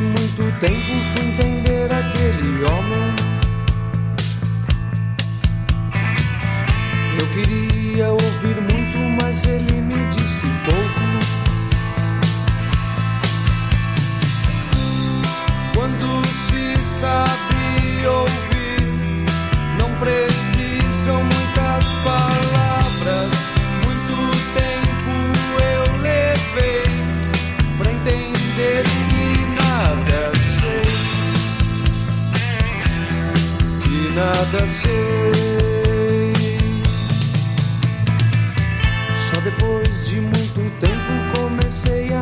muito tempo fui entender aquele homem. Eu queria ouvir de nada sei. Só depois de muito tempo comecei a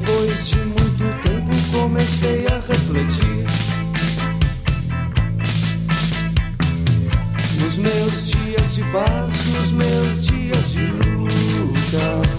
Depois de muito tempo comecei a refletir. Nos meus dias de paz, nos meus dias de luta.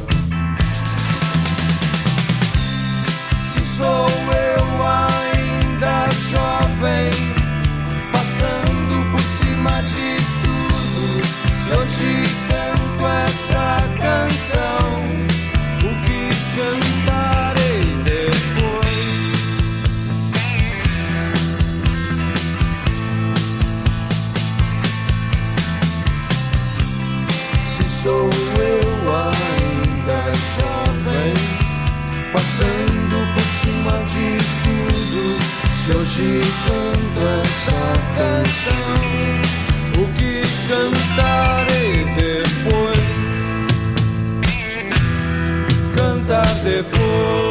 canto essa canção, o que cantarei depois? Cantar depois.